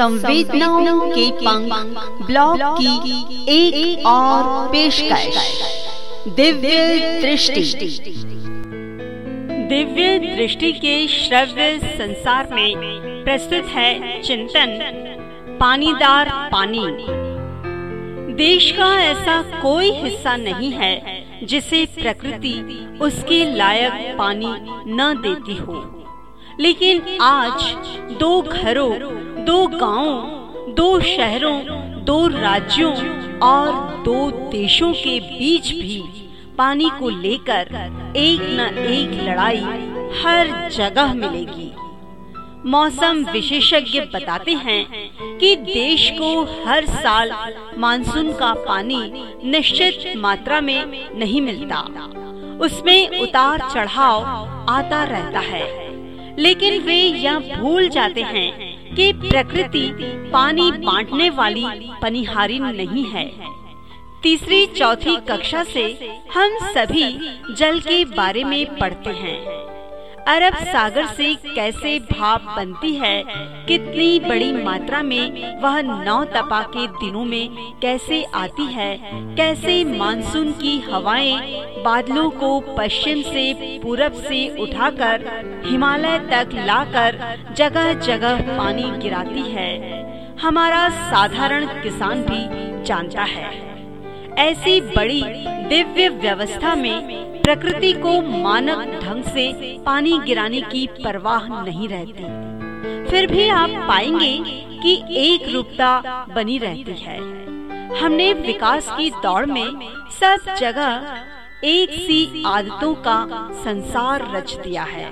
संवेदनाओं के पंख ब्लॉग की एक, और पेशकश। दिव्य दृष्टि। दिव्य दृष्टि के श्रव्य संसार में प्रस्तुत है चिंतन पानीदार पानी। देश का ऐसा कोई हिस्सा नहीं है जिसे प्रकृति उसके लायक पानी न देती हो। लेकिन आज दो घरों दो गाँवों, दो शहरों दो राज्यों और दो देशों के बीच भी पानी को लेकर एक न एक लड़ाई हर जगह मिलेगी। मौसम विशेषज्ञ बताते हैं कि देश को हर साल मानसून का पानी निश्चित मात्रा में नहीं मिलता। उसमें उतार चढ़ाव आता रहता है। लेकिन वे यह भूल जाते हैं कि प्रकृति पानी बांटने वाली पनिहारी नहीं है। तीसरी, चौथी कक्षा से हम सभी जल के बारे में पढ़ते हैं। अरब सागर से कैसे भाप बनती है कितनी बड़ी मात्रा में वह नौ तपा के दिनों में कैसे आती है कैसे मानसून की हवाएँ बादलों को पश्चिम से पूरब से उठाकर हिमालय तक लाकर जगह जगह पानी गिराती है। हमारा साधारण किसान भी जानता है। ऐसी बड़ी दिव्य व्यवस्था में प्रकृति को मानक ढंग से पानी गिराने की परवाह नहीं रहती। फिर भी आप पाएँगे कि एक रूपता बनी रहती है। हमने विकास की दौड़ में सब जगह एक सी आदतों का संसार रच दिया है।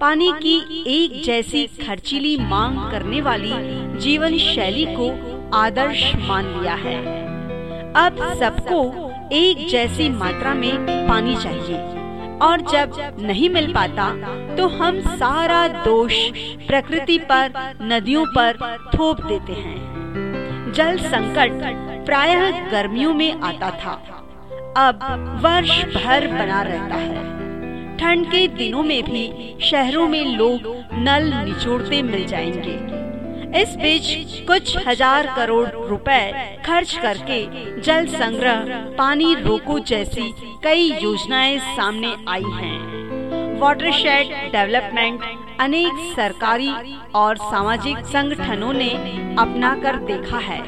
पानी की एक जैसी खर्चीली मांग करने वाली जीवन शैली को आदर्श मान लिया है। अब सबको एक जैसी मात्रा में पानी चाहिए। और जब नहीं मिल पाता तो हम सारा दोष प्रकृति पर, नदियों पर थोप देते हैं। जल संकट प्रायः गर्मियों में आता था। अब वर्ष भर बना रहता है। ठंड के दिनों में भी शहरों में लोग नल निचोड़ते मिल जाएँगे। इस बीच कुछ हज़ार करोड़ रुपए खर्च करके जल संग्रह, पानी रोको जैसी कई योजनाएँ सामने आई हैं। वाटरशेड डेवलपमेंट अनेक सरकारी और सामाजिक संगठनों ने अपना कर देखा है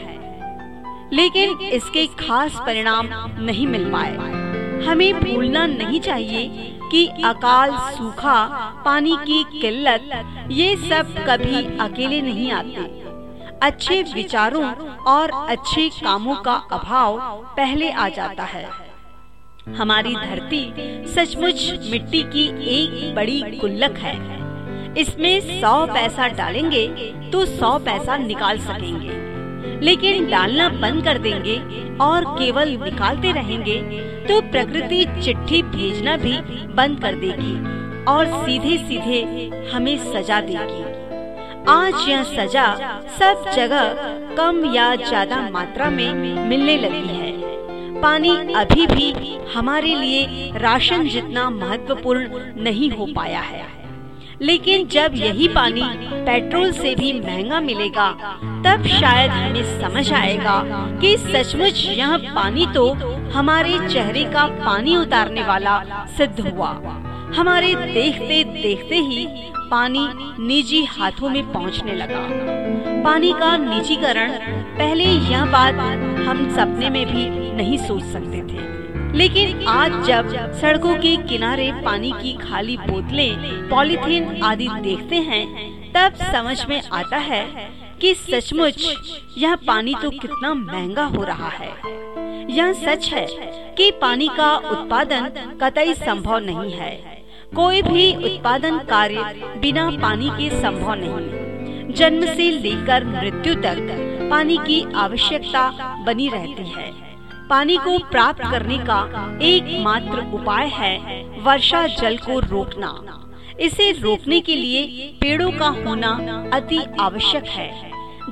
लेकिन इसके खास परिणाम नहीं मिल पाए हमें भूलना नहीं चाहिए कि अकाल सूखा, पानी की किल्लत, ये सब कभी अकेले नहीं आते। अच्छे विचारों और अच्छे कामों का अभाव पहले आ जाता है। हमारी धरती सचमुच मिट्टी की एक बड़ी गुल्लक है। इसमें सौ पैसा डालेंगे तो सौ पैसा निकाल सकेंगे। लेकिन डालना बंद कर देंगे और केवल निकालते रहेंगे तो प्रकृति चिट्ठी भेजना भी बंद कर देगी और सीधे सीधे हमें सजा देगी। आज यह सजा सब जगह कम या ज़्यादा मात्रा में मिलने लगी है। पानी अभी भी हमारे लिए राशन जितना महत्वपूर्ण नहीं हो पाया है। लेकिन जब यही पानी पेट्रोल से भी महँगा मिलेगा, तब शायद हमें समझ आएगा कि सचमुच यह पानी तो हमारे चेहरे का पानी उतारने वाला सिद्ध हुआ। हमारे देखते देखते ही पानी निजी हाथों में पहुँचने लगा। पानी का निजीकरण पहले यह बात हम सपने में भी नहीं सोच सकते थे। लेकिन आज जब सड़कों के किनारे पानी की खाली बोतलें, पॉलीथीन आदि देखते हैं, तब समझ में आता है कि सचमुच यह पानी तो कितना महँगा हो रहा है। यह सच है कि पानी का उत्पादन कतई संभव नहीं है। कोई भी उत्पादन कार्य बिना पानी के संभव नहीं। जन्म से लेकर मृत्यु तक पानी की आवश्यकता बनी रहती है। पानी को प्राप्त करने का एकमात्र उपाय है वर्षा जल को रोकना। इसे रोकने के लिए पेड़ों का होना अति आवश्यक है।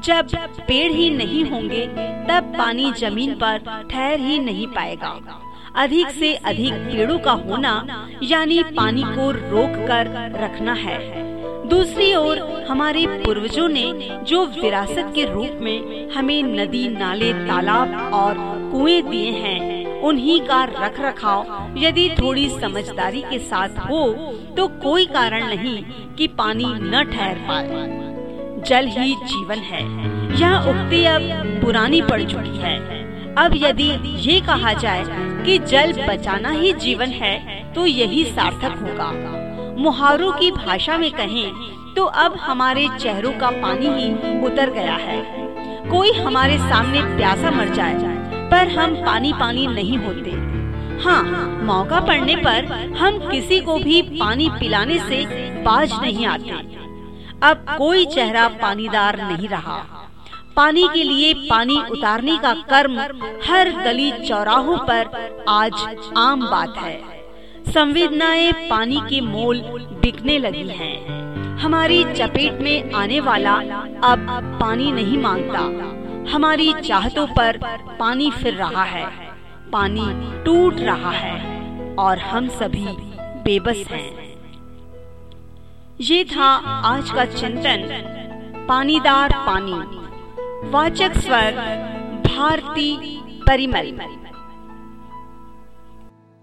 जब पेड़ ही नहीं होंगे तब पानी ज़मीन पर ठहर ही नहीं पाएगा। अधिक से अधिक पेड़ों का होना यानी पानी को रोक कर रखना है। दूसरी ओर हमारे पूर्वजों ने जो विरासत के रूप में हमें नदी नाले तालाब और कुएँ दिए हैं उन्हीं का रख रखाव यदि थोड़ी समझदारी के साथ हो तो कोई कारण नहीं कि पानी न ठहर पाए। जल ही जीवन है। यह उक्ति अब पुरानी पड़ चुकी है। अब यदि ये कहा जाए कि जल बचाना ही जीवन है तो यही सार्थक होगा। मुहारों की भाषा में कहें तो अब हमारे चेहरों का पानी ही उतर गया है। कोई हमारे सामने प्यासा मर जाए पर हम पानी पानी नहीं होते। हाँ मौका पड़ने पर हम किसी को भी पानी पिलाने से बाज नहीं आते। अब कोई चेहरा पानीदार नहीं रहा। पानी के लिए पानी उतारने का कर्म हर गली चौराहों पर आज आम बात है। संवेदनाएँ पानी के मोल बिकने लगी हैं। हमारी चपेट में आने वाला अब पानी नहीं माँगता। हमारी चाहतों पर पानी फिर रहा है। पानी टूट रहा है और हम सभी बेबस हैं। ये था आज का चिंतन। पानीदार पानी। वाचक स्वर, भारती परिमल।